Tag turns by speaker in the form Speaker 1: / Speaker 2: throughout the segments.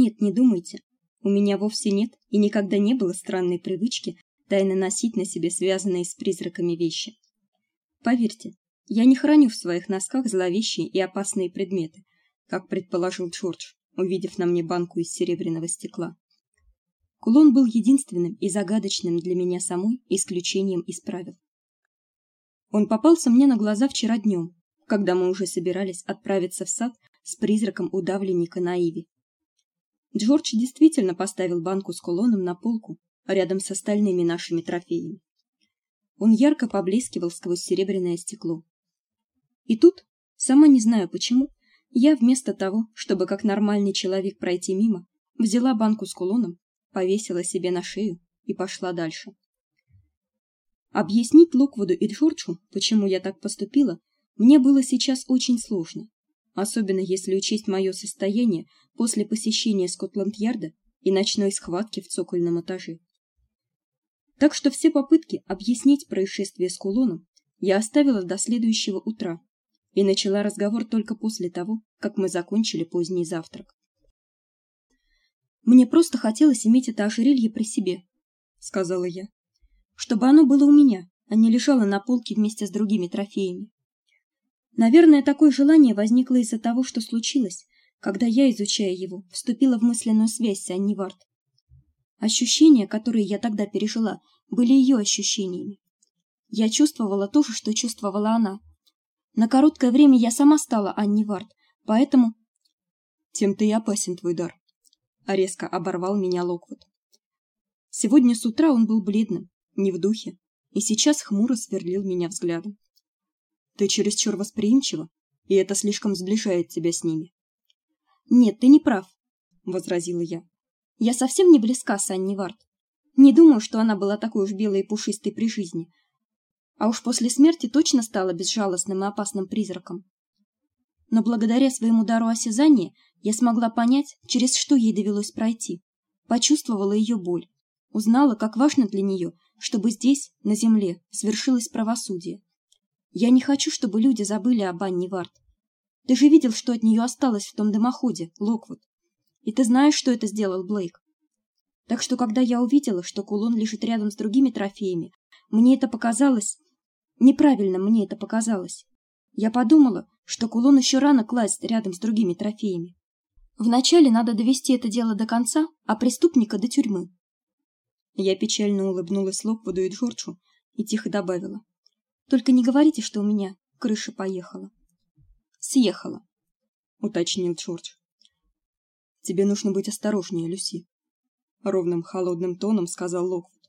Speaker 1: Нет, не думайте. У меня вовсе нет и никогда не было странной привычки тайно носить на себе связанные с призраками вещи. Поверьте, я не храню в своих носках зловещие и опасные предметы, как предположил Джордж, увидев на мне банку из серебряного стекла. Кулон был единственным и загадочным для меня самой исключением из правил. Он попался мне на глаза вчера днем, когда мы уже собирались отправиться в сад с призраком удавленника на иве. Джордж действительно поставил банку с кулоном на полку рядом с остальными нашими трофеями. Он ярко поблескивал сквозь серебряное стекло. И тут, сама не знаю почему, я вместо того, чтобы как нормальный человек пройти мимо, взяла банку с кулоном, повесила себе на шею и пошла дальше. Объяснить Локвуду и Джорджу, почему я так поступила, мне было сейчас очень сложно, особенно если учесть мое состояние после посещения Скотланд-Ярда и ночной схватки в цокольном этаже. Так что все попытки объяснить происшествие с кулоном я оставила до следующего утра и начала разговор только после того, как мы закончили поздний завтрак. Мне просто хотелось иметь это ожерелье при себе, сказала я чтобы оно было у меня, а не лежало на полке вместе с другими трофеями. Наверное, такое желание возникло из-за того, что случилось, когда я, изучая его, вступила в мысленную связь с Анни Варт. Ощущения, которые я тогда пережила, были ее ощущениями. Я чувствовала то же, что чувствовала она. На короткое время я сама стала Анни Варт, поэтому
Speaker 2: тем ты и опасен твой дар. Резко оборвал меня Локвуд. Сегодня с утра он был бледным, не в духе, и сейчас хмуро сверлил меня взглядом. Ты чересчур восприимчива, и это слишком сближает тебя с ними.
Speaker 1: Нет, ты не прав, возразила я. Я совсем не близка с Анни Варт. Не думаю, что она была такой уж белой и пушистой при жизни. А уж после смерти точно стала безжалостным и опасным призраком. Но благодаря своему дару осязания я смогла понять, через что ей довелось пройти. Почувствовала ее боль, узнала, как важно для нее чтобы здесь, на земле, свершилось правосудие. Я не хочу, чтобы люди забыли об Анне Варт. Ты же видел, что от нее осталось в том дымоходе, Локвуд. И ты знаешь, что это сделал Блейк. Так что когда я увидела, что кулон лежит рядом с другими трофеями, мне это показалось неправильно, мне это показалось. Я подумала, что кулон еще рано класть рядом с другими трофеями. Вначале надо довести это дело до конца, а преступника до тюрьмы. Я печально улыбнулась Локвуду и Джорджу и тихо добавила: "Только не говорите, что у меня крыша поехала". "Съехала", уточнил Джордж.
Speaker 2: "Тебе нужно быть осторожнее, Люси", ровным холодным тоном сказал Локвуд.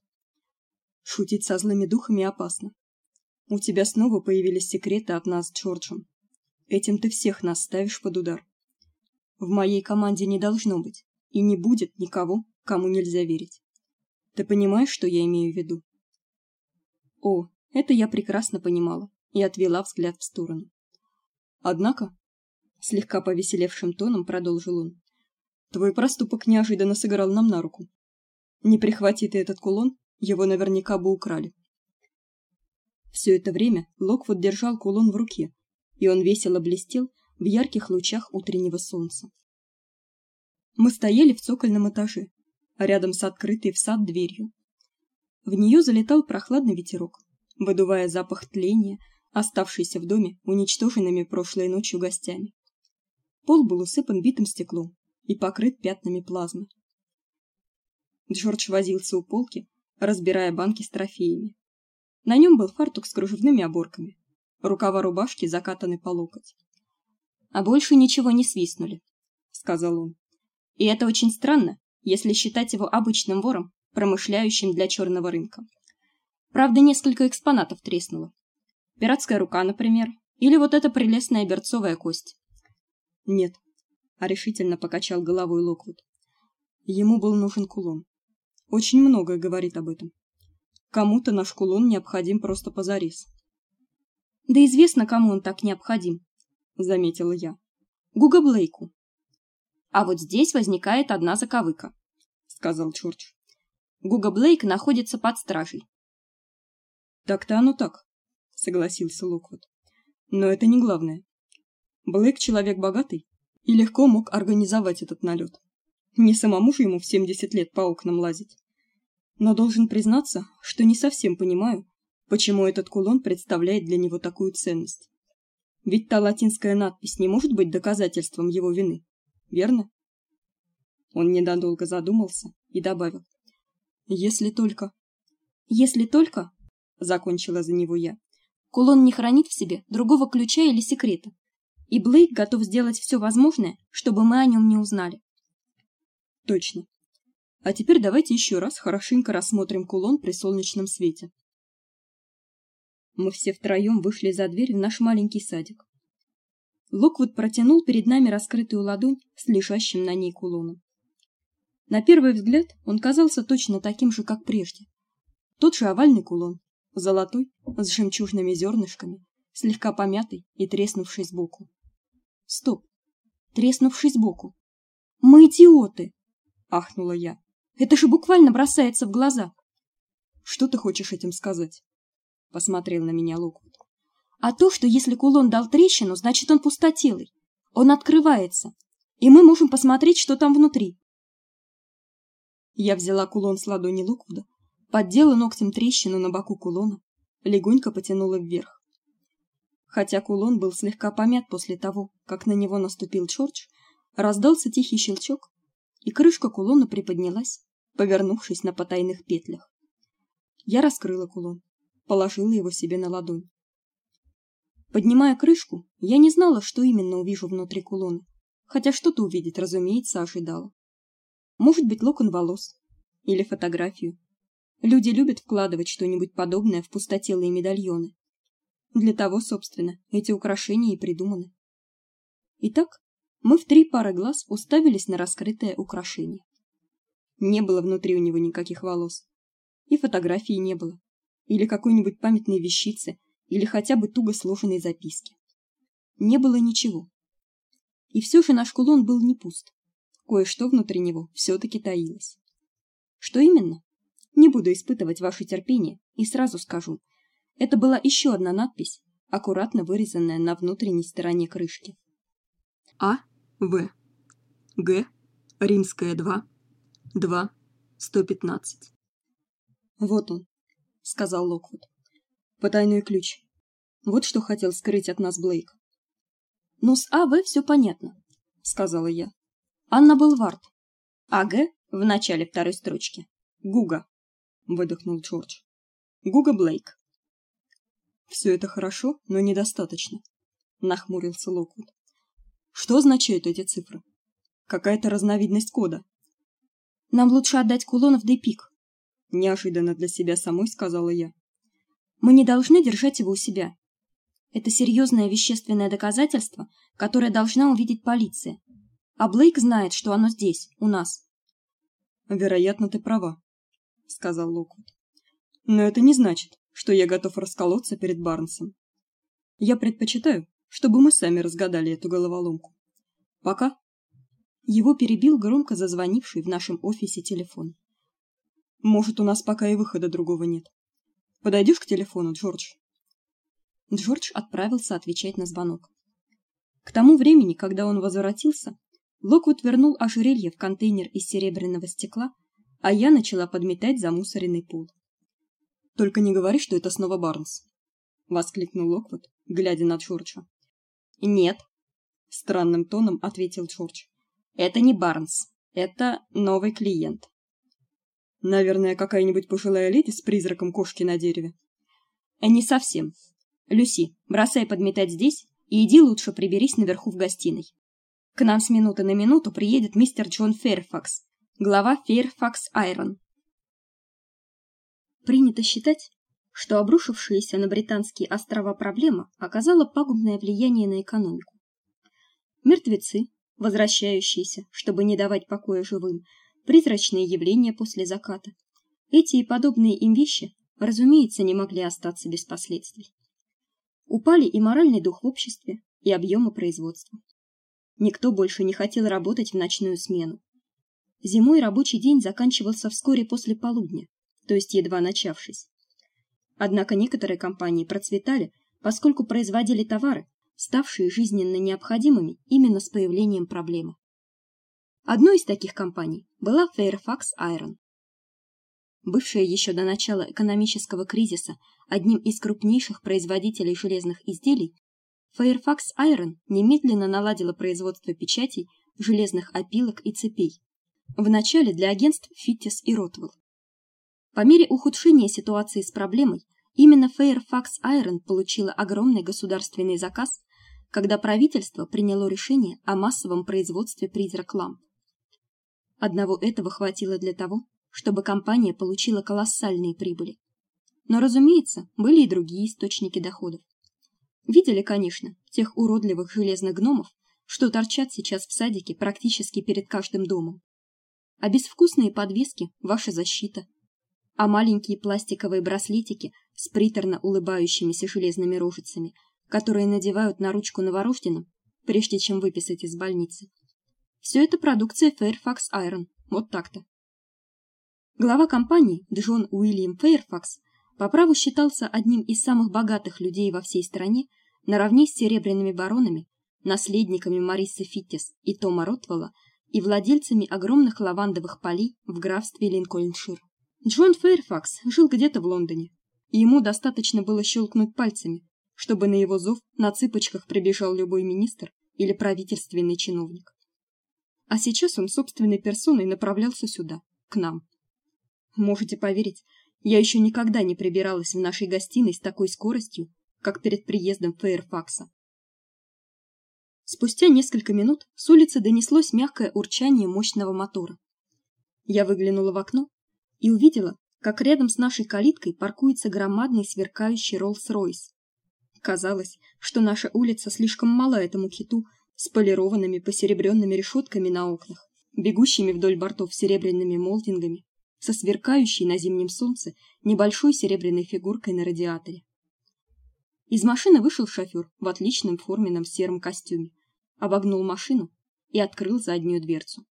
Speaker 2: "Шутить со злыми духами опасно. У тебя снова появились секреты от нас с. Этим ты всех нас ставишь под удар. В моей команде не должно быть и не будет никого, кому нельзя верить. Ты понимаешь, что я имею в виду?
Speaker 1: О, это я прекрасно понимала и отвела взгляд в сторону.
Speaker 2: Однако, слегка повеселевшим тоном продолжил он. Твой проступок неожиданно сыграл нам на руку. Не прихвати ты этот кулон, его наверняка бы украли. Все это время Локвуд держал кулон в руке, и он весело блестел в ярких лучах утреннего солнца. Мы стояли в цокольном этаже, рядом с открытой в сад дверью. В нее залетал прохладный ветерок, выдувая запах тления, оставшийся в доме уничтоженными прошлой ночью гостями. Пол был усыпан битым стеклом и покрыт пятнами плазмы. Джордж возился у полки, разбирая банки с трофеями. На нем был фартук с кружевными оборками. Рукава рубашки закатаны по локоть.
Speaker 1: А больше ничего не свистнули, сказал он. И это очень странно, если считать его обычным вором, промышляющим для черного рынка. Правда, несколько экспонатов треснуло. Пиратская рука, например, или вот эта прелестная берцовая кость.
Speaker 2: Нет, а решительно покачал головой Локвуд. Ему был нужен кулон. Очень многое говорит об этом. Кому-то наш кулон необходим просто позарез.
Speaker 1: Да известно, кому он так необходим, заметила я. Гуга Блейку. А вот здесь возникает одна заковыка, сказал Чёрч. Гуга Блейк находится под стражей.
Speaker 2: Так-то оно так, согласился Локвуд. Но это не главное. Блейк человек богатый и легко мог организовать этот налет. Не самому же ему в 70 лет по окнам лазить. Но должен признаться, что не совсем понимаю, почему этот кулон представляет для него такую ценность. Ведь та латинская надпись не может быть доказательством его вины, верно? Он недолго задумался и добавил: "Если только
Speaker 1: если только, закончила за него я. Кулон не хранит в себе другого ключа или секрета, и Блейк готов сделать все возможное, чтобы мы о нем не узнали.
Speaker 2: Точно. А теперь давайте еще раз хорошенько рассмотрим кулон при солнечном свете. Мы все втроем вышли за дверь в наш маленький садик. Локвуд протянул перед нами раскрытую ладонь с лежащим на ней кулоном. На первый взгляд он казался точно таким же, как прежде. Тот же овальный кулон, золотой, с жемчужными зернышками, слегка помятый и треснувший сбоку. Стоп. Треснувший сбоку. Мы идиоты, ахнула я. Это же буквально бросается в глаза. Что ты хочешь этим сказать? посмотрел на меня Локвуд. А то, что если кулон дал трещину, значит, он пустотелый. Он открывается, и мы можем посмотреть, что там внутри. Я взяла кулон с ладони Локвуда поддела ногтем трещину на боку кулона, легонько потянула вверх. Хотя кулон был слегка помят после того, как на него наступил Чорч, раздался тихий щелчок, и крышка кулона приподнялась, повернувшись на потайных петлях. Я раскрыла кулон, положила его себе на ладонь. Поднимая крышку, я не знала, что именно увижу внутри кулона, хотя что-то увидеть, разумеется, ожидала. Может быть, локон волос или фотографию, Люди любят вкладывать что-нибудь подобное в пустотелые медальоны. Для того, собственно, эти украшения и придуманы. Итак, мы в три пары глаз уставились на раскрытое украшение. Не было внутри у него никаких волос. И фотографии не было. Или какой-нибудь памятной вещицы, или хотя бы туго сложенной записки. Не было ничего. И все же наш кулон был не пуст. Кое-что внутри него все таки таилось. Что именно? Не буду испытывать ваше терпение и сразу скажу. Это была еще одна надпись, аккуратно вырезанная на внутренней стороне крышки. А. В. Г. Римская 2. 2. 115. Вот он, сказал Локвуд. Потайной ключ. Вот что хотел скрыть от нас Блейк. Ну с А В все понятно, сказала я. Анна Белвард. А Г в начале второй строчки. Гуга выдохнул Джордж. Гуга Блейк. Все это хорошо, но недостаточно, нахмурился Локвуд. Что означают эти цифры? Какая-то разновидность кода. Нам лучше отдать кулон в Депик, неожиданно для себя самой сказала я. Мы не должны держать его у себя. Это серьезное вещественное доказательство, которое должна увидеть полиция. А Блейк знает, что оно здесь, у нас. Вероятно, ты права, сказал Локвуд. Но это не значит, что я готов расколоться перед Барнсом. Я предпочитаю, чтобы мы сами разгадали эту головоломку. Пока его перебил громко зазвонивший в нашем офисе телефон. Может, у нас пока и выхода другого нет. Подойдешь к телефону, Джордж? Джордж отправился отвечать на звонок. К тому времени, когда он возвратился, Локвуд вернул ожерелье в контейнер из серебряного стекла а я начала подметать замусоренный пол. Только не говори, что это снова Барнс, воскликнул Локвуд, глядя на Джорджа. Нет, странным тоном ответил Джордж. Это не Барнс, это новый клиент. Наверное, какая-нибудь пожилая леди с призраком кошки на дереве. Не совсем. Люси, бросай подметать здесь и иди лучше приберись наверху в гостиной. К нам с минуты на минуту приедет мистер Джон Ферфакс, Глава Fairfax Iron. Принято считать, что обрушившаяся на британские острова проблема оказала пагубное влияние на экономику. Мертвецы, возвращающиеся, чтобы не давать покоя живым, призрачные явления после заката. Эти и подобные им вещи, разумеется, не могли остаться без последствий. Упали и моральный дух в обществе, и объемы производства. Никто больше не хотел работать в ночную смену Зимой рабочий день заканчивался вскоре после полудня, то есть едва начавшись. Однако некоторые компании процветали, поскольку производили товары, ставшие жизненно необходимыми именно с появлением проблемы.
Speaker 1: Одной из таких компаний была Fairfax Iron. Бывшая еще до начала экономического кризиса одним из крупнейших производителей железных изделий, Fairfax Iron немедленно наладила производство печатей, железных опилок и цепей. Вначале для агентств Фиттис и Ротвелл. По мере ухудшения ситуации с проблемой, именно Fairfax Iron получила огромный государственный заказ, когда правительство приняло решение о массовом производстве призрак-ламп. Одного этого хватило для того, чтобы компания получила колоссальные прибыли. Но, разумеется, были и другие источники доходов. Видели, конечно, тех уродливых железных гномов, что торчат сейчас в садике практически перед каждым домом. А безвкусные подвески ваша защита. А маленькие пластиковые браслетики с приторно улыбающимися железными рожицами, которые надевают на ручку новорожденным, прежде чем выписать из больницы. Все это продукция Fairfax Iron. Вот так-то. Глава компании Джон Уильям Фейрфакс по праву считался одним из самых богатых людей во всей стране, наравне с серебряными баронами, наследниками Марисы Фиттис и Тома Ротвелла и владельцами огромных лавандовых полей в графстве Линкольншир. Джон Фейрфакс жил где-то в Лондоне, и ему достаточно было щелкнуть пальцами, чтобы на его зов на цыпочках прибежал любой министр или правительственный чиновник. А сейчас он собственной персоной направлялся сюда, к нам. Можете поверить, я еще никогда не прибиралась в нашей гостиной с такой скоростью, как перед приездом Фейрфакса. Спустя несколько минут с улицы донеслось мягкое урчание мощного мотора. Я выглянула в окно и увидела, как рядом с нашей калиткой паркуется громадный сверкающий Rolls-Royce. Казалось, что наша улица слишком мала этому киту с полированными посеребренными решетками на окнах, бегущими вдоль бортов серебряными молдингами со сверкающей на зимнем солнце небольшой серебряной фигуркой на радиаторе. Из машины вышел шофёр в отличном форменном сером костюме, обогнул машину и открыл заднюю дверцу.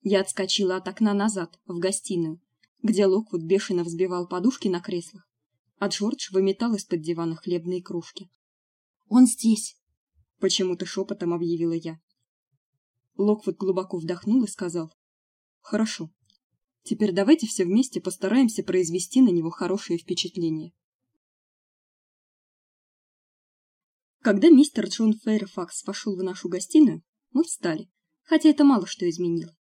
Speaker 1: Я отскочила от окна назад, в гостиную, где Локвуд бешено взбивал подушки на креслах, а Джордж выметал из-под дивана хлебные кружки. «Он здесь!» — почему-то шепотом объявила я. Локвуд глубоко вдохнул и сказал. «Хорошо, Теперь давайте все вместе постараемся произвести на него хорошее впечатление. Когда мистер Джон Фэрфакс вошел в нашу гостиную, мы встали, хотя это мало что изменило.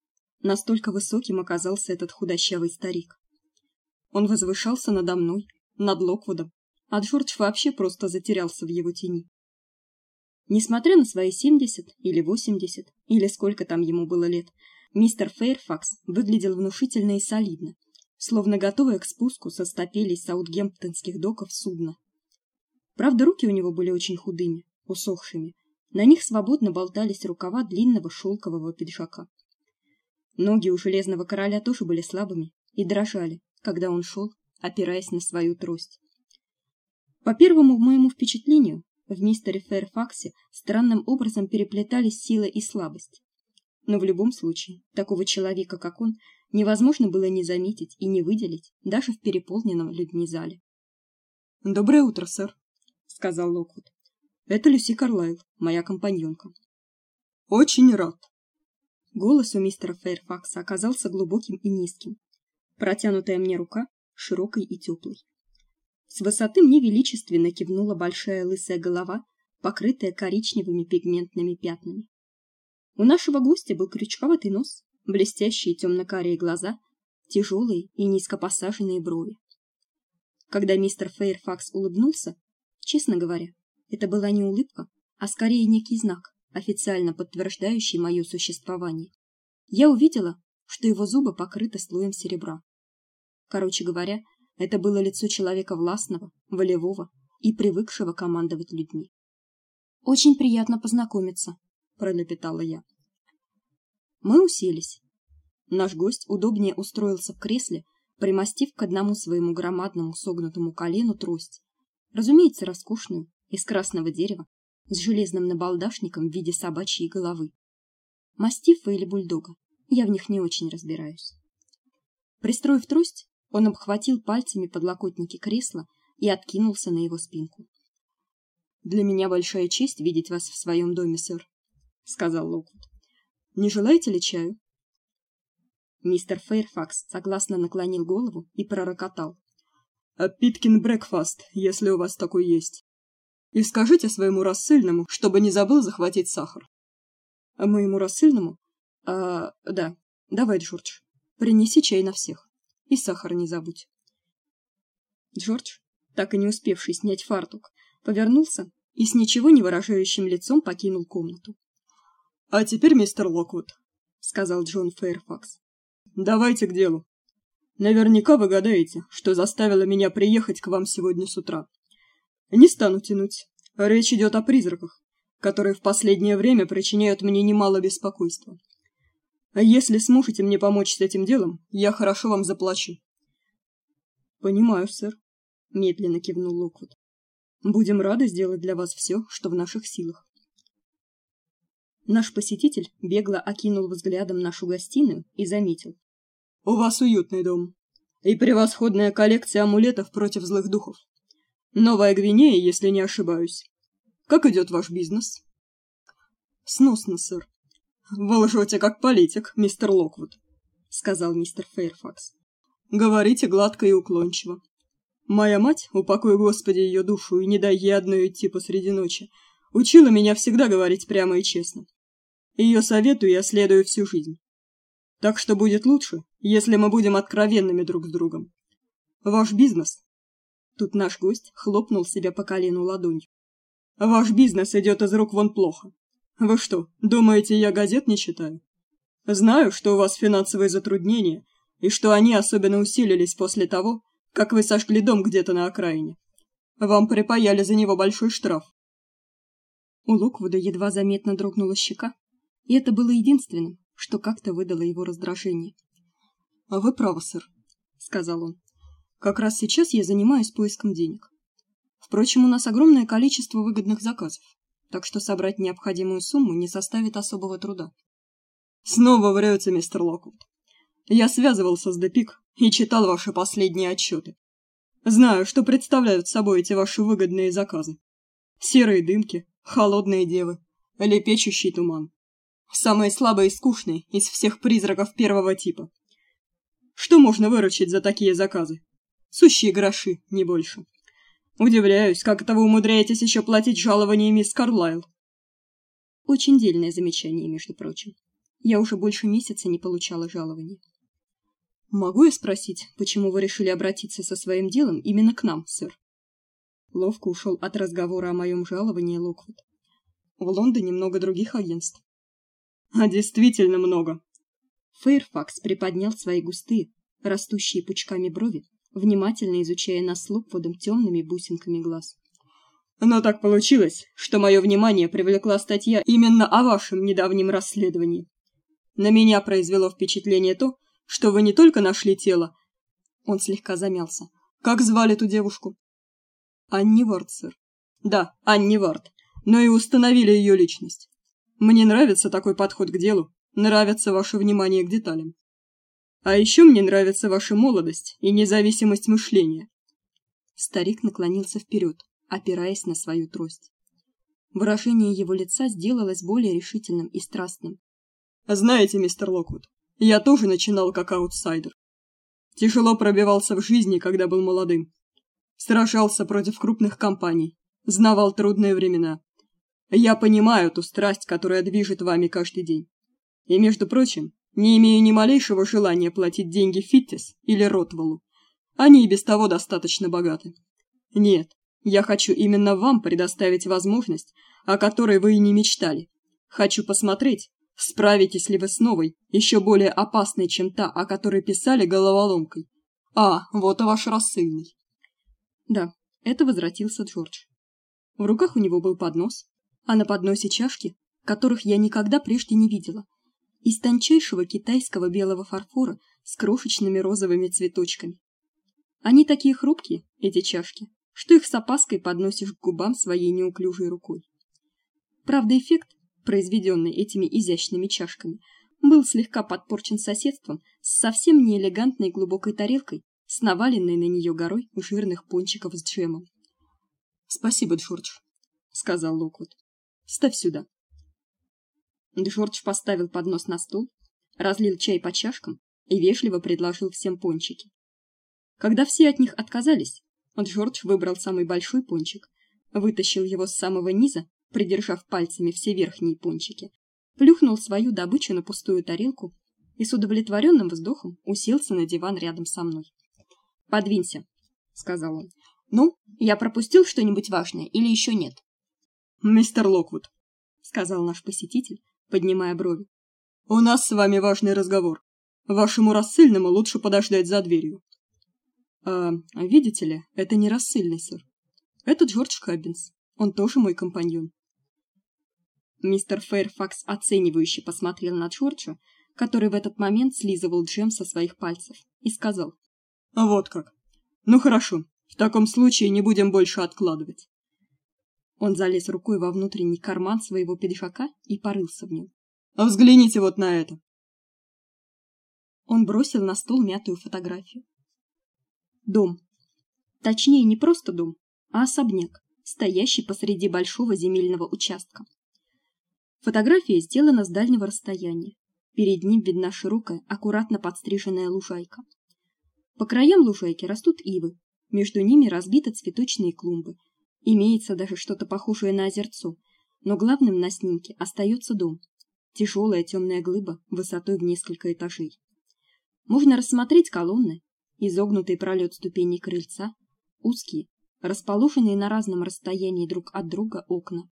Speaker 1: Настолько высоким оказался этот худощавый старик. Он возвышался надо мной, над Локвудом, а Джордж вообще просто затерялся в его тени. Несмотря на свои 70 или 80, или сколько там ему было лет, Мистер Фейрфакс выглядел внушительно и солидно, словно готовый к спуску со стапелей саутгемптонских доков судна. Правда, руки у него были очень худыми, усохшими. На них свободно болтались рукава длинного шелкового пиджака. Ноги у железного короля тоже были слабыми и дрожали, когда он шел, опираясь на свою трость. По первому моему впечатлению, в мистере Фэрфаксе странным образом переплетались сила и слабость. Но в любом случае, такого человека, как он, невозможно было не заметить и не выделить даже в переполненном людьми зале. "Доброе утро, сэр", сказал Локвуд. "Это Люси Карлайл, моя компаньонка". "Очень рад". Голос у мистера Фэрфакса оказался глубоким и низким. Протянутая мне рука широкой и теплой. С высоты мне величественно кивнула большая лысая голова, покрытая коричневыми пигментными пятнами. У нашего гостя был крючковатый нос, блестящие темно-карие глаза, тяжелые и низко посаженные брови. Когда мистер Фейрфакс улыбнулся, честно говоря, это была не улыбка, а скорее некий знак, официально подтверждающий мое существование. Я увидела, что его зубы покрыты слоем серебра. Короче говоря, это было лицо человека властного, волевого и привыкшего командовать людьми. Очень приятно познакомиться, пролепетала я. Мы уселись. Наш гость удобнее устроился в кресле, примостив к одному своему громадному согнутому колену трость, разумеется, роскошную, из красного дерева, с железным набалдашником в виде собачьей головы. Мастифа или бульдога, я в них не очень разбираюсь. Пристроив трость, он обхватил пальцами подлокотники кресла и откинулся на его спинку. Для меня большая честь видеть вас в своем доме, сэр, сказал Локвуд.
Speaker 2: Не желаете ли чаю?
Speaker 1: Мистер Фейрфакс согласно наклонил голову и пророкотал:
Speaker 2: "А питкин брекфаст, если у вас такой есть. И скажите своему рассыльному, чтобы не забыл захватить сахар". А моему рассыльному? А, да. Давай, Джордж. Принеси чай на всех. И сахар не забудь.
Speaker 1: Джордж, так и не успевший снять фартук, повернулся и с ничего не выражающим лицом покинул комнату.
Speaker 2: А теперь, мистер Локвуд, сказал Джон Фэрфакс. Давайте к делу. Наверняка вы гадаете, что заставило меня приехать к вам сегодня с утра. Не стану тянуть. Речь идет о призраках, которые в последнее время причиняют мне немало беспокойства. А если сможете мне помочь с этим делом, я хорошо вам заплачу. Понимаю, сэр, медленно кивнул Локвуд. Будем рады сделать для вас все, что в наших силах.
Speaker 1: Наш посетитель бегло окинул взглядом нашу гостиную и заметил:
Speaker 2: "У вас уютный дом и превосходная коллекция амулетов против злых духов. Новая Гвинея, если не ошибаюсь. Как идет ваш бизнес?" "Сносно, сэр. Вы лжете как политик, мистер Локвуд", сказал мистер Фейрфакс. "Говорите гладко и уклончиво. Моя мать, упокой Господи ее душу и не дай ей одной идти посреди ночи, учила меня всегда говорить прямо и честно. Ее совету я следую всю жизнь. Так что будет лучше, если мы будем откровенными друг с другом. Ваш бизнес. Тут наш гость хлопнул себя по колену ладонью. Ваш бизнес идет из рук вон плохо. Вы что, думаете, я газет не читаю? Знаю, что у вас финансовые затруднения, и что они особенно усилились после того, как вы сожгли дом где-то на окраине. Вам припаяли за него большой штраф.
Speaker 1: У Локвуда едва заметно дрогнула щека, и это было единственным, что как-то выдало его раздражение.
Speaker 2: «А вы правы, сэр», — сказал он. «Как раз сейчас я занимаюсь поиском денег. Впрочем, у нас огромное количество выгодных заказов, так что собрать необходимую сумму не составит особого труда». «Снова врете, мистер Локвуд. Я связывался с Депик и читал ваши последние отчеты. Знаю, что представляют собой эти ваши выгодные заказы. Серые дымки, холодные девы, лепечущий туман. Самые слабые и скучные из всех призраков первого типа. Что можно выручить за такие заказы? Сущие гроши, не больше. Удивляюсь, как это вы умудряетесь еще платить жалования мисс Карлайл.
Speaker 1: Очень дельное замечание, между прочим. Я уже больше месяца не получала жалования.
Speaker 2: Могу я спросить, почему вы решили обратиться со своим делом именно к нам, сэр? Ловко ушел от разговора о моем жаловании Локвуд. В Лондоне много других агентств. А действительно много.
Speaker 1: Фейрфакс приподнял свои густые, растущие пучками брови, внимательно изучая нас Локвудом темными бусинками глаз.
Speaker 2: Но так получилось, что мое внимание привлекла статья именно о вашем недавнем расследовании. На меня произвело впечатление то, что вы не только нашли тело. Он слегка замялся. Как звали эту девушку? Анни Вард. Да, Анни Вард. Но и установили ее личность. Мне нравится такой подход к делу, нравится ваше внимание к деталям. А еще мне нравится ваша молодость и независимость мышления.
Speaker 1: Старик наклонился вперед, опираясь на свою трость. Выражение его лица сделалось более решительным и страстным.
Speaker 2: Знаете, мистер Локвуд, я тоже начинал как аутсайдер. Тяжело пробивался в жизни, когда был молодым. Сражался против крупных компаний, знавал трудные времена. Я понимаю ту страсть, которая движет вами каждый день. И, между прочим, не имею ни малейшего желания платить деньги Фиттис или Ротвеллу. Они и без того достаточно богаты. Нет, я хочу именно вам предоставить возможность, о которой вы и не мечтали. Хочу посмотреть, Справитесь ли вы с новой, еще более опасной, чем та, о которой писали головоломкой? А, вот и ваш рассыльный.
Speaker 1: Да, это возвратился Джордж. В руках у него был поднос, а на подносе чашки, которых я никогда прежде не видела, из тончайшего китайского белого фарфора с крошечными розовыми цветочками. Они такие хрупкие, эти чашки, что их с опаской подносишь к губам своей неуклюжей рукой. Правда, эффект произведенный этими изящными чашками, был слегка подпорчен соседством с совсем неэлегантной глубокой тарелкой, с наваленной на нее горой жирных пончиков с джемом.
Speaker 2: "Спасибо, Джордж", сказал Локвуд. "Ставь сюда".
Speaker 1: Джордж поставил поднос на стол, разлил чай по чашкам и вежливо предложил всем пончики. Когда все от них отказались, Джордж выбрал самый большой пончик, вытащил его с самого низа, придержав пальцами все верхние пончики, плюхнул свою добычу на пустую тарелку и с удовлетворенным вздохом уселся на диван рядом со мной. "Подвинься", сказал он. "Ну, я пропустил что-нибудь важное или еще нет?"
Speaker 2: "Мистер Локвуд", сказал наш посетитель, поднимая брови. "У нас с вами важный разговор. Вашему рассыльному лучше подождать за дверью". А, видите ли, это не рассыльный, сэр. Это Джордж Каббинс. Он тоже мой компаньон. Мистер Фэрфакс оценивающе посмотрел на Джорджа, который в этот момент слизывал джем со своих пальцев, и сказал: "Вот как. Ну хорошо. В таком случае не будем больше откладывать". Он залез рукой во внутренний карман своего пиджака и порылся в нем. "А взгляните вот на это". Он бросил на стол мятую фотографию. Дом. Точнее, не просто дом, а особняк, стоящий посреди большого земельного участка. Фотография сделана с дальнего расстояния. Перед ним видна широкая, аккуратно подстриженная лужайка. По краям лужайки растут ивы, между ними разбиты цветочные клумбы. Имеется даже что-то похожее на озерцо, но главным на снимке остается дом. Тяжелая темная глыба высотой в несколько этажей. Можно рассмотреть колонны, изогнутый пролет ступеней крыльца, узкие, расположенные на разном расстоянии друг от друга окна.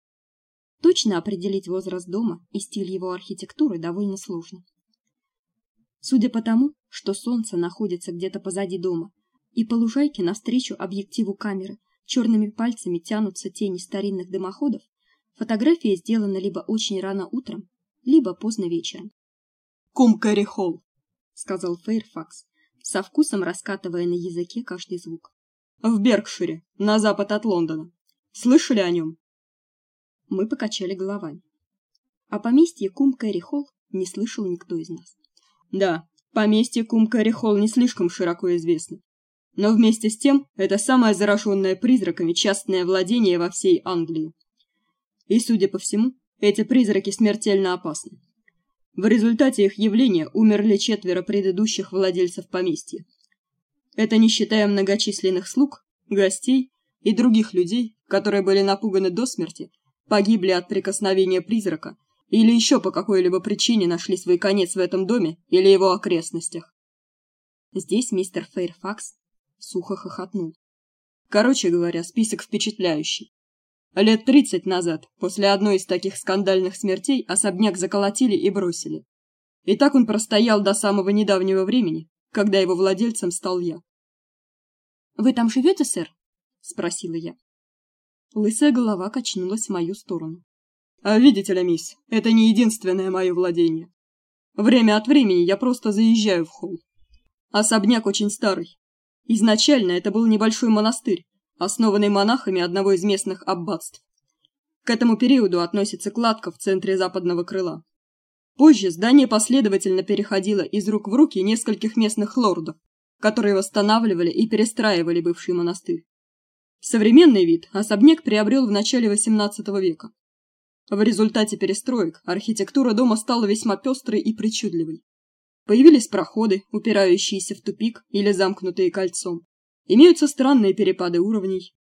Speaker 2: Точно определить возраст дома и стиль его архитектуры довольно сложно. Судя по тому, что солнце находится где-то позади дома, и по лужайке навстречу объективу камеры черными пальцами тянутся тени старинных дымоходов, фотография сделана либо очень рано утром, либо поздно вечером.
Speaker 1: "Кум Холл", сказал Фейрфакс, со вкусом раскатывая на языке каждый звук.
Speaker 2: В Беркшире, на запад от Лондона. Слышали о нем?
Speaker 1: Мы покачали головами. О поместье Кум Кэрри Холл не слышал никто из нас.
Speaker 2: Да, поместье Кум Кэрри Холл не слишком широко известно. Но вместе с тем это самое зараженное призраками частное владение во всей Англии. И, судя по всему, эти призраки смертельно опасны. В результате их явления умерли четверо предыдущих владельцев поместья. Это не считая многочисленных слуг, гостей и других людей, которые были напуганы до смерти, погибли от прикосновения призрака или еще по какой-либо причине нашли свой конец в этом доме или его окрестностях.
Speaker 1: Здесь мистер Фейрфакс сухо хохотнул.
Speaker 2: Короче говоря, список впечатляющий. Лет тридцать назад, после одной из таких скандальных смертей, особняк заколотили и бросили. И так он простоял до самого недавнего времени, когда его владельцем стал я.
Speaker 1: Вы там живете, сэр? спросила я. Лысая голова качнулась в мою сторону.
Speaker 2: А видите ли, мисс, это не единственное мое владение. Время от времени я просто заезжаю в холл. Особняк очень старый. Изначально это был небольшой монастырь, основанный монахами одного из местных аббатств. К этому периоду относится кладка в центре западного крыла. Позже здание последовательно переходило из рук в руки нескольких местных лордов, которые восстанавливали и перестраивали бывший монастырь. Современный вид особняк приобрел в начале XVIII века. В результате перестроек архитектура дома стала весьма пестрой и причудливой. Появились проходы, упирающиеся в тупик или замкнутые кольцом. Имеются странные перепады уровней.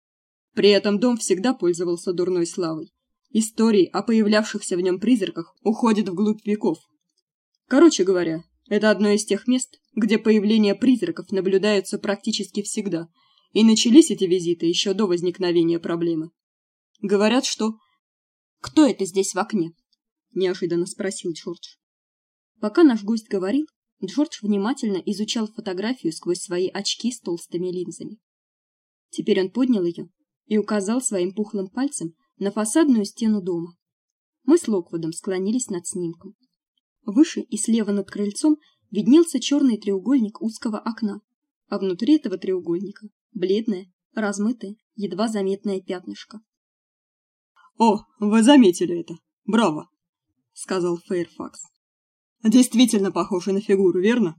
Speaker 2: При этом дом всегда пользовался дурной славой. Истории о появлявшихся в нем призраках уходят вглубь веков. Короче говоря, это одно из тех мест, где появление призраков наблюдаются практически всегда, и начались эти визиты еще до возникновения проблемы. Говорят, что
Speaker 1: Кто это здесь в окне? неожиданно спросил Джордж. Пока наш гость говорил, Джордж внимательно изучал фотографию сквозь свои очки с толстыми линзами. Теперь он поднял ее и указал своим пухлым пальцем на фасадную стену дома. Мы с Локвудом склонились над снимком. Выше и слева над крыльцом виднелся черный треугольник узкого окна, а внутри этого треугольника бледное, размытое, едва заметное пятнышко.
Speaker 2: "О, вы заметили это. Браво", сказал Фейрфакс. Действительно похоже на фигуру, верно?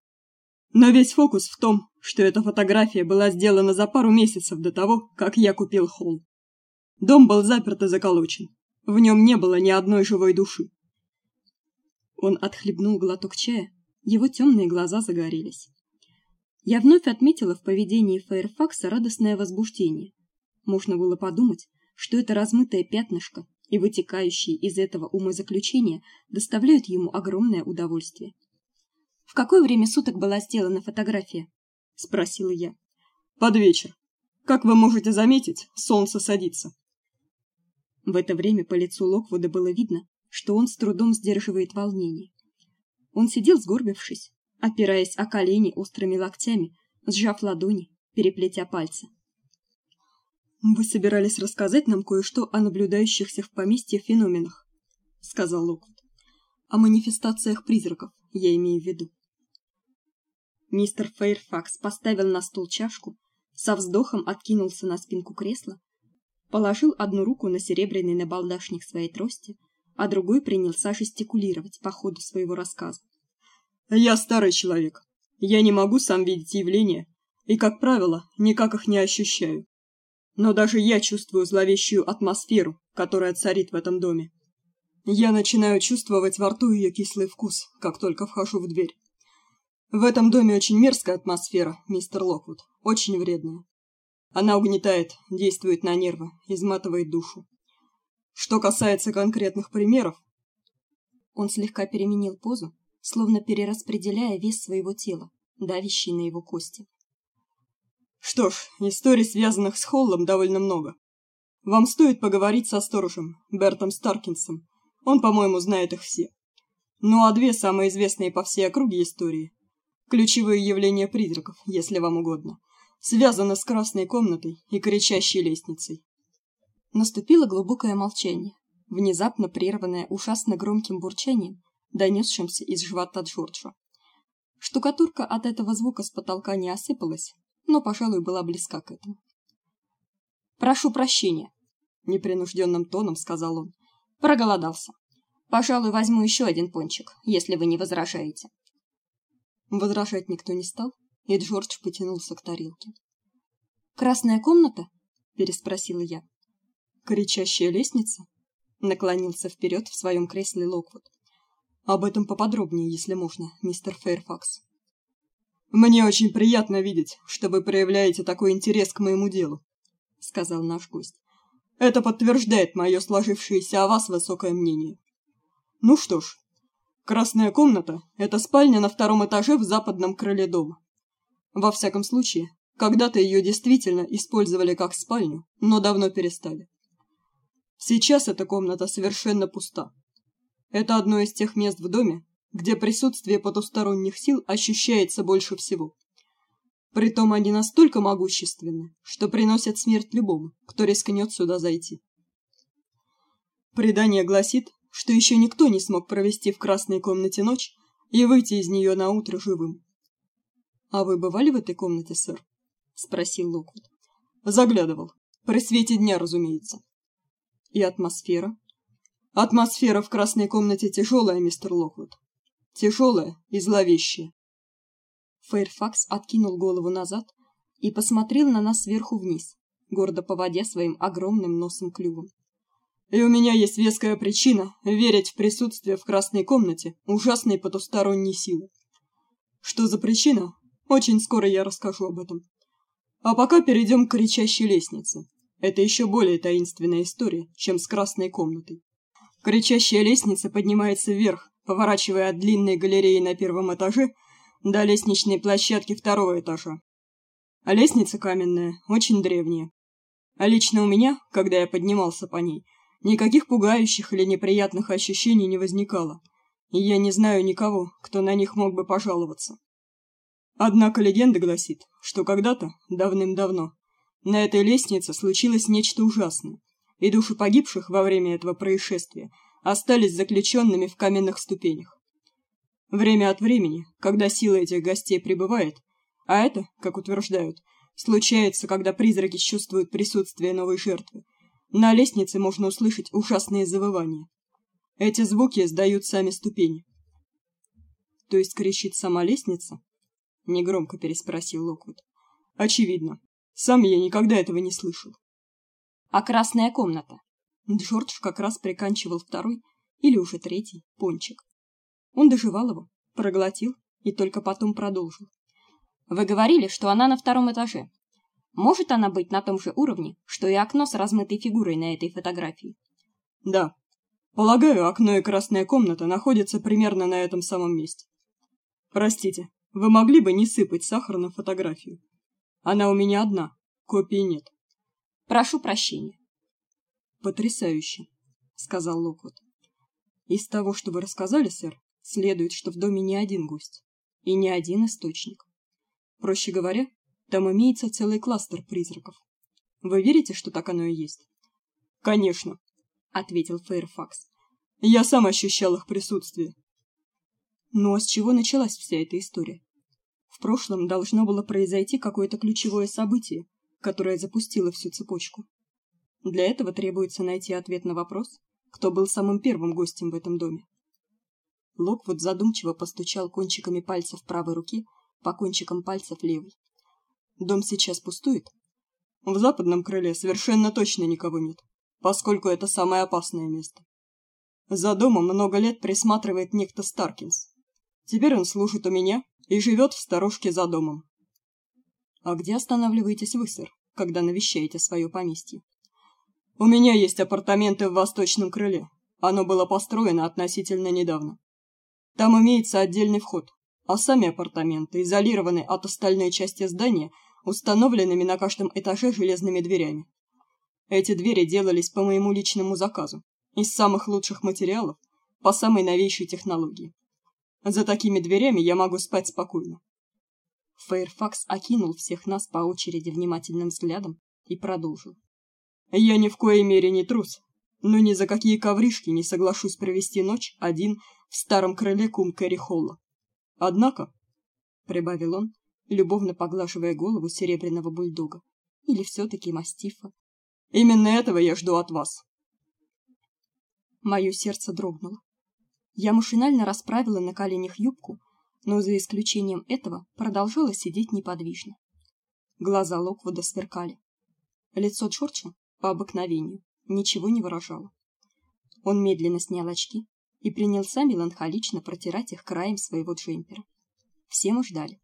Speaker 2: Но весь фокус в том, что эта фотография была сделана за пару месяцев до того, как я купил холл. Дом был заперт и заколочен. В нем не было ни одной живой души.
Speaker 1: Он отхлебнул глоток чая, его темные глаза загорелись. Я вновь отметила в поведении Фэрфакса радостное возбуждение. Можно было подумать, что это размытое пятнышко и вытекающие из этого умозаключения доставляют ему огромное удовольствие. В какое время суток была сделана фотография? спросила я.
Speaker 2: Под вечер. Как вы можете заметить, солнце садится.
Speaker 1: В это время по лицу Локвуда было видно, что он с трудом сдерживает волнение. Он сидел сгорбившись, опираясь о колени острыми локтями, сжав ладони, переплетя пальцы.
Speaker 2: Вы собирались рассказать нам кое-что о наблюдающихся в поместье феноменах, сказал Локвуд. О манифестациях призраков, я имею в виду.
Speaker 1: Мистер Фейрфакс поставил на стол чашку, со вздохом откинулся на спинку кресла, положил одну руку на серебряный набалдашник своей трости, а другой принялся жестикулировать по ходу своего рассказа.
Speaker 2: Я старый человек. Я не могу сам видеть явления и, как правило, никак их не ощущаю. Но даже я чувствую зловещую атмосферу, которая царит в этом доме. Я начинаю чувствовать во рту ее кислый вкус, как только вхожу в дверь. В этом доме очень мерзкая атмосфера, мистер Локвуд, очень вредная. Она угнетает, действует на нервы, изматывает душу. Что касается конкретных примеров,
Speaker 1: он слегка переменил позу, словно перераспределяя вес своего тела, давящий на его кости.
Speaker 2: Что ж, историй, связанных с Холлом, довольно много. Вам стоит поговорить со сторожем, Бертом Старкинсом. Он, по-моему, знает их все. Ну а две самые известные по всей округе истории ключевые явления призраков, если вам угодно, связаны с красной комнатой и кричащей лестницей.
Speaker 1: Наступило глубокое молчание, внезапно прерванное ужасно громким бурчанием, донесшимся из живота Джорджа. Штукатурка от этого звука с потолка не осыпалась, но, пожалуй, была близка к этому. Прошу прощения, непринужденным тоном сказал он. Проголодался. Пожалуй, возьму еще один пончик, если вы не возражаете.
Speaker 2: Возражать никто не стал, и Джордж потянулся к тарелке.
Speaker 1: Красная комната? переспросила я.
Speaker 2: Кричащая лестница? Наклонился вперед в своем кресле Локвуд. Об этом поподробнее, если можно, мистер Фэрфакс. Мне очень приятно видеть, что вы проявляете такой интерес к моему делу, сказал наш гость. Это подтверждает мое сложившееся о вас высокое мнение. Ну что ж, Красная комната это спальня на втором этаже в западном крыле дома. Во всяком случае, когда-то ее действительно использовали как спальню, но давно перестали. Сейчас эта комната совершенно пуста. Это одно из тех мест в доме, где присутствие потусторонних сил ощущается больше всего. Притом они настолько могущественны, что приносят смерть любому, кто рискнет сюда зайти. Предание гласит, что еще никто не смог провести в красной комнате ночь и выйти из нее на утро живым. А вы бывали в этой комнате, сэр? спросил Локвуд. Заглядывал. При свете дня, разумеется. И атмосфера? Атмосфера в красной комнате тяжелая, мистер Локвуд. Тяжелая и зловещая.
Speaker 1: Фэрфакс откинул голову назад и посмотрел на нас сверху вниз, гордо поводя своим огромным носом клювом.
Speaker 2: И у меня есть веская причина верить в присутствие в красной комнате ужасной потусторонней силы. Что за причина? Очень скоро я расскажу об этом. А пока перейдем к кричащей лестнице. Это еще более таинственная история, чем с красной комнатой. Кричащая лестница поднимается вверх, поворачивая от длинной галереи на первом этаже до лестничной площадки второго этажа. А лестница каменная, очень древняя. А лично у меня, когда я поднимался по ней, Никаких пугающих или неприятных ощущений не возникало, и я не знаю никого, кто на них мог бы пожаловаться. Однако легенда гласит, что когда-то, давным-давно, на этой лестнице случилось нечто ужасное, и души погибших во время этого происшествия остались заключенными в каменных ступенях. Время от времени, когда сила этих гостей прибывает, а это, как утверждают, случается, когда призраки чувствуют присутствие новой жертвы, на лестнице можно услышать ужасные завывания. Эти звуки издают сами ступени. То есть кричит сама лестница? негромко переспросил Локвуд. Очевидно. Сам я никогда этого не слышал.
Speaker 1: А красная комната?
Speaker 2: Джордж как раз приканчивал второй или уже третий пончик. Он доживал его, проглотил и только потом продолжил.
Speaker 1: Вы говорили, что она на втором этаже. Может она быть на том же уровне, что и окно с размытой фигурой на этой фотографии?
Speaker 2: Да. Полагаю, окно и красная комната находятся примерно на этом самом месте. Простите, вы могли бы не сыпать сахар на фотографию? Она у меня одна, копии нет.
Speaker 1: Прошу прощения.
Speaker 2: Потрясающе, сказал Локвуд. Из того, что вы рассказали, сэр, следует, что в доме не один гость и не один источник. Проще говоря, там имеется целый кластер призраков. Вы верите, что так оно и есть? Конечно, ответил Фэрфакс. Я сам ощущал их присутствие. Ну а с чего началась вся эта история? В прошлом должно было произойти какое-то ключевое событие, которое запустило всю цепочку. Для этого требуется найти ответ на вопрос, кто был самым первым гостем в этом доме. Локвуд задумчиво постучал кончиками пальцев правой руки по кончикам пальцев левой. Дом сейчас пустует? В западном крыле совершенно точно никого нет, поскольку это самое опасное место. За домом много лет присматривает некто Старкинс. Теперь он служит у меня и живет в сторожке за домом. А где останавливаетесь вы, сэр, когда навещаете свое поместье? У меня есть апартаменты в восточном крыле. Оно было построено относительно недавно. Там имеется отдельный вход, а сами апартаменты изолированы от остальной части здания установленными на каждом этаже железными дверями. Эти двери делались по моему личному заказу, из самых лучших материалов, по самой новейшей технологии. За такими дверями я могу спать спокойно. Фэйрфакс окинул всех нас по очереди внимательным взглядом и продолжил. Я ни в коей мере не трус, но ни за какие ковришки не соглашусь провести ночь один в старом крыле кум Кэрри Холла. Однако, — прибавил он, любовно поглаживая голову серебряного бульдога, или все-таки мастифа, — именно этого я жду от вас. Мое сердце дрогнуло. Я машинально расправила на коленях юбку, но за исключением этого продолжала сидеть неподвижно. Глаза Локвуда сверкали. Лицо Чорча по обыкновению, ничего не выражало. Он медленно снял очки и принялся меланхолично протирать их краем своего джемпера. Все мы ждали.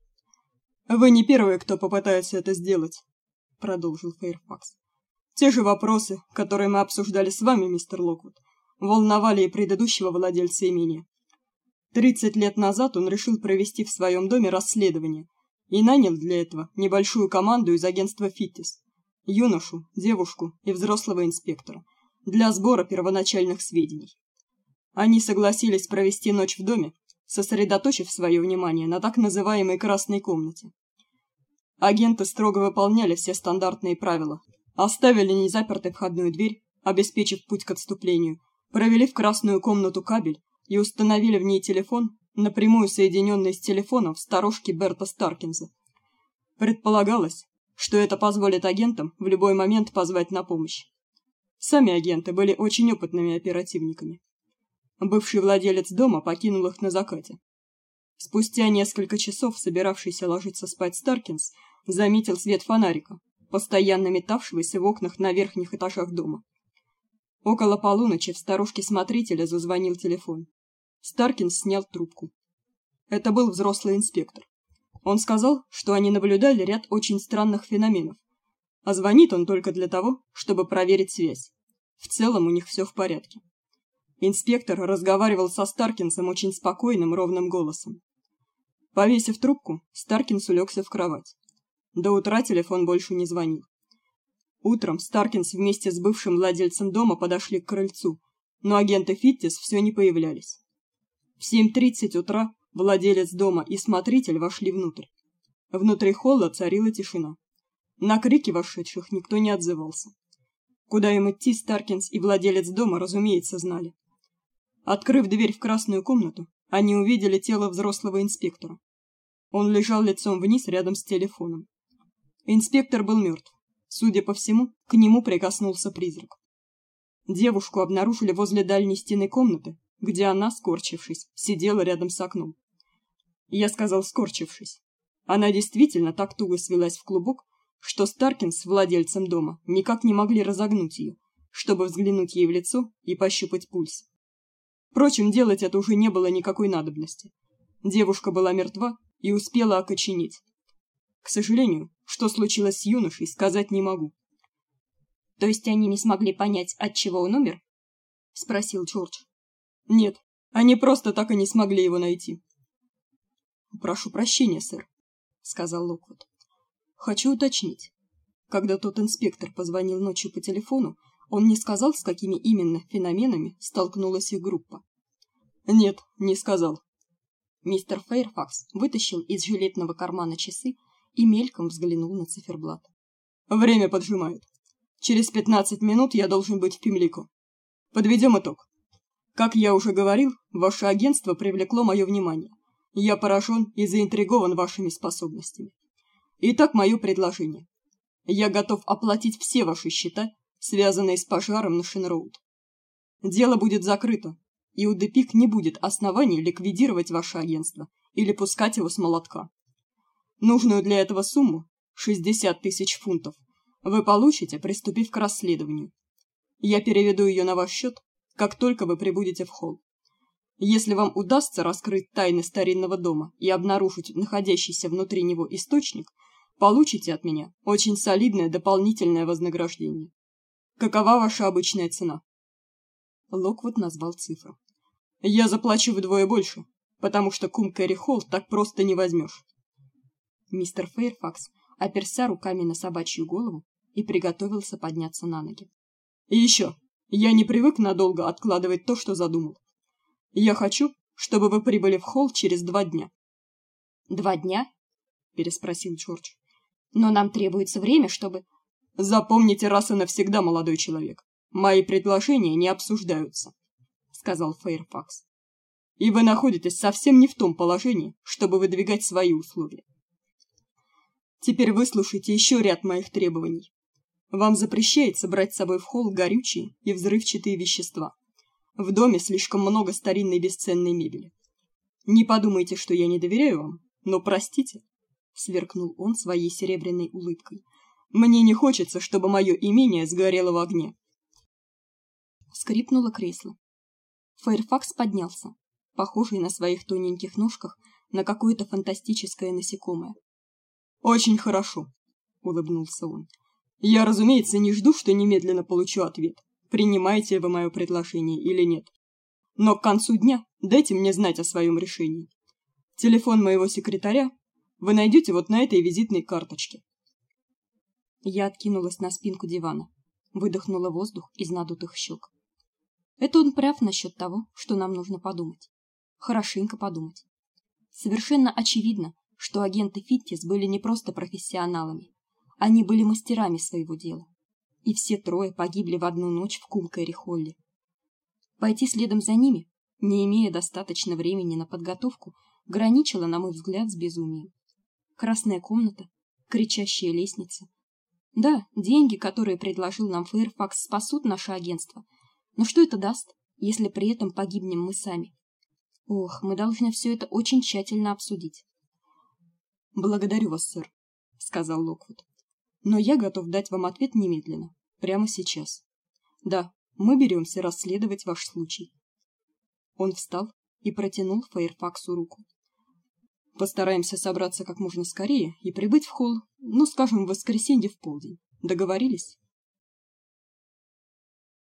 Speaker 2: «Вы не первые, кто попытается это сделать», — продолжил Фейрфакс. «Те же вопросы, которые мы обсуждали с вами, мистер Локвуд, волновали и предыдущего владельца имения. Тридцать лет назад он решил провести в своем доме расследование и нанял для этого небольшую команду из агентства «Фиттис», юношу, девушку и взрослого инспектора для сбора первоначальных сведений. Они согласились провести ночь в доме, сосредоточив свое внимание на так называемой красной комнате. Агенты строго выполняли все стандартные правила, оставили незапертой входную дверь, обеспечив путь к отступлению, провели в красную комнату кабель и установили в ней телефон, напрямую соединенный с телефоном в сторожке Берта Старкинза. Предполагалось, что это позволит агентам в любой момент позвать на помощь. Сами агенты были очень опытными оперативниками. Бывший владелец дома покинул их на закате. Спустя несколько часов собиравшийся ложиться спать Старкинс заметил свет фонарика, постоянно метавшегося в окнах на верхних этажах дома. Около полуночи в старушке смотрителя зазвонил телефон. Старкинс снял трубку. Это был взрослый инспектор. Он сказал, что они наблюдали ряд очень странных феноменов. А звонит он только для того, чтобы проверить связь. В целом у них все в порядке. Инспектор разговаривал со Старкинсом очень спокойным, ровным голосом. Повесив трубку, Старкинс улегся в кровать. До утра телефон больше не звонил. Утром Старкинс вместе с бывшим владельцем дома подошли к крыльцу, но агенты Фиттис все не появлялись. В 7.30 утра Владелец дома и смотритель вошли внутрь. Внутри холла царила тишина. На крики вошедших никто не отзывался. Куда им идти, Старкинс и владелец дома, разумеется, знали. Открыв дверь в красную комнату, они увидели тело взрослого инспектора. Он лежал лицом вниз рядом с телефоном. Инспектор был мертв. Судя по всему, к нему прикоснулся призрак. Девушку обнаружили возле дальней стены комнаты, где она, скорчившись, сидела рядом с окном. Я сказал скорчившись. Она действительно так туго свелась в клубок, что Старкин с владельцем дома никак не могли разогнуть ее, чтобы взглянуть ей в лицо и пощупать пульс. Впрочем, делать это уже не было никакой надобности. Девушка была мертва и успела окоченеть. К сожалению, что случилось с юношей, сказать не могу.
Speaker 1: То есть они не смогли понять, от чего он умер? спросил Джордж.
Speaker 2: Нет, они просто так и не смогли его найти. Прошу прощения, сэр, сказал Локвуд. Хочу уточнить. Когда тот инспектор позвонил ночью по телефону, он не сказал, с какими именно феноменами столкнулась их группа. Нет, не сказал.
Speaker 1: Мистер Фейрфакс вытащил из жилетного кармана часы и мельком взглянул на циферблат.
Speaker 2: Время поджимает. Через пятнадцать минут я должен быть в Пимлико. Подведем итог. Как я уже говорил, ваше агентство привлекло мое внимание. Я поражен и заинтригован вашими способностями. Итак, мое предложение. Я готов оплатить все ваши счета, связанные с пожаром на Шинроуд. Дело будет закрыто, и у Депик не будет оснований ликвидировать ваше агентство или пускать его с молотка. Нужную для этого сумму, 60 тысяч фунтов, вы получите, приступив к расследованию. Я переведу ее на ваш счет, как только вы прибудете в холл. Если вам удастся раскрыть тайны старинного дома и обнаружить находящийся внутри него источник, получите от меня очень солидное дополнительное вознаграждение. Какова ваша обычная цена? Локвуд назвал цифру. Я заплачу вдвое больше, потому что кум Кэрри Холл так просто не возьмешь.
Speaker 1: Мистер Фейрфакс оперся руками на собачью голову и приготовился подняться на ноги.
Speaker 2: И еще, я не привык надолго откладывать то, что задумал. Я хочу, чтобы вы прибыли в холл через два дня.
Speaker 1: Два дня? переспросил Джордж. Но нам требуется время, чтобы
Speaker 2: Запомните раз и навсегда, молодой человек. Мои предложения не обсуждаются, сказал Фейрфакс. И вы находитесь совсем не в том положении, чтобы выдвигать свои условия. Теперь выслушайте еще ряд моих требований. Вам запрещается брать с собой в холл горючие и взрывчатые вещества. В доме слишком много старинной бесценной мебели. Не подумайте, что я не доверяю вам, но простите, сверкнул он своей серебряной улыбкой. Мне не хочется, чтобы мое имение сгорело в огне.
Speaker 1: Скрипнуло кресло. Фэрфакс поднялся, похожий на своих тоненьких ножках на какое-то фантастическое насекомое.
Speaker 2: Очень хорошо, улыбнулся он. Я, разумеется, не жду, что немедленно получу ответ. Принимаете вы мое предложение или нет. Но к концу дня дайте мне знать о своем решении. Телефон моего секретаря вы найдете вот на этой визитной карточке.
Speaker 1: Я откинулась на спинку дивана, выдохнула воздух из надутых щек. Это он прав насчет того, что нам нужно подумать. Хорошенько подумать. Совершенно очевидно, что агенты Фиттис были не просто профессионалами, они были мастерами своего дела. И все трое погибли в одну ночь в Кулкэри-Холле. Пойти следом за ними, не имея достаточно времени на подготовку, граничило, на мой взгляд, с безумием. Красная комната, кричащая лестница. Да, деньги, которые предложил нам Фэрфакс, спасут наше агентство. Но что это даст, если при этом погибнем мы сами? Ох, мы должны все это очень тщательно обсудить.
Speaker 2: Благодарю вас, сэр, сказал Локвуд но я готов дать вам ответ немедленно, прямо сейчас. Да, мы беремся расследовать ваш случай. Он встал и протянул Фейрфаксу руку. Постараемся собраться как можно скорее и прибыть в холл, ну, скажем, в воскресенье в полдень. Договорились?